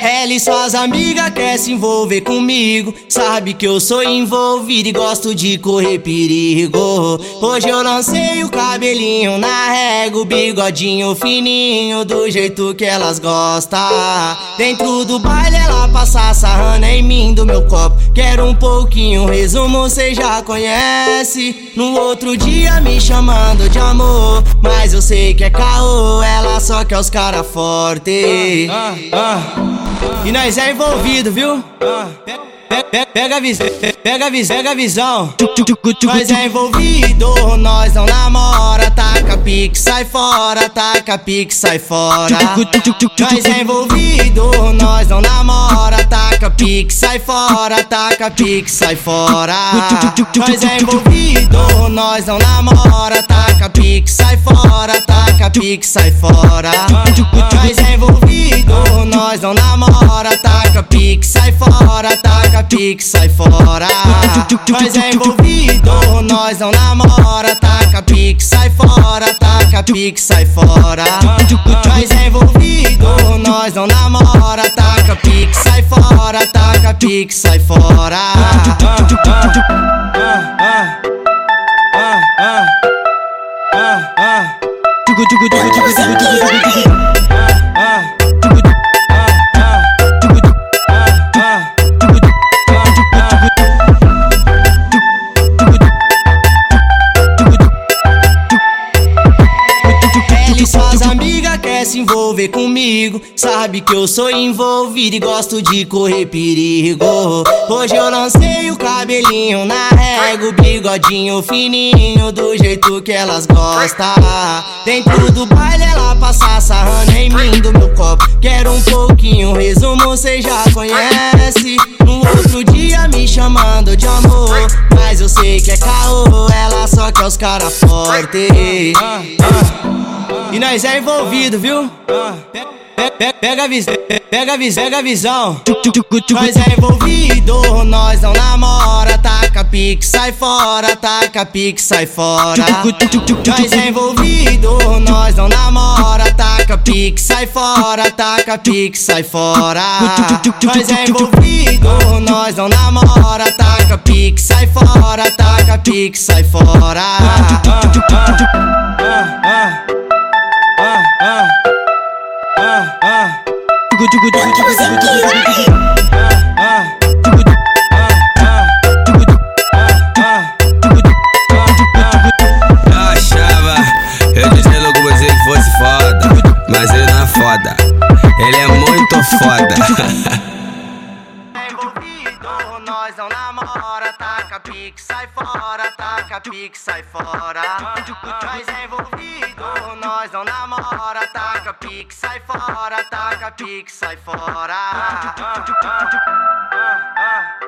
Ela e suas amigas quer se envolver comigo. Sabe que eu sou envolvido e gosto de correr perigo. Hoje eu lancei o cabelinho na régua, o bigodinho fininho, do jeito que elas gostam. Dentro do baile ela passa sarrando em mim do meu copo. Quero um pouquinho, resumo cê já conhece. No outro dia me chamando de amor, mas eu sei que é caô. Ela só quer os cara forte. Ah, ah, ah. E nós é envolvido, viu? Pega, a visão, pega a visão, pega a visão. Nós é envolvido, nós não namora. Taca pique, sai fora, taca pique, sai fora. Nós é envolvido, nós não namora. Taca pique, sai fora, taca pique, sai fora. Nós é envolvido, nós não namora. Taca pique, sai fora, taca pique, sai fora. Nós é envolvido, nós não namora. Taca pique, sai fora, taca pique, sai fora. Nós é envolvido, nós não namora. Taca pique, sai fora, taca pique, sai fora. Nós é envolvido, nós não namora. Taca pique, sai fora, taca pique, sai fora. Ela e se envolver comigo. Sabe que eu sou envolvido e gosto de correr perigo. Hoje eu lancei o cabelinho na régua, o bigodinho fininho, do jeito que elas gostam. Dentro do baile ela passa sarrando em mim do meu copo. Quero um pouquinho, resumo cê já conhece. No outro dia me chamando de amor, mas eu sei que é caô. Ela só quer os cara forte. E nós é envolvido, viu? Pega, a visão, pega visão, pega a visão. Nós é envolvido, nós não namora. Taca pique, sai fora, taca pique, sai fora. Nós é envolvido, nós não namora. Taca pique, sai fora, taca pique, sai fora. Nós é envolvido, nós não namora. Taca pique, sai fora, taca pique, sai fora. Eu achava, eu dizendo com você que fosse foda, mas ele não é foda, ele é muito foda. nós não namora, taca pique, sai fora, taca pique, sai fora. Nós é envolvido, nós não namora, taca pique, sai fora, taca pique, sai fora. Ah, ah, ah.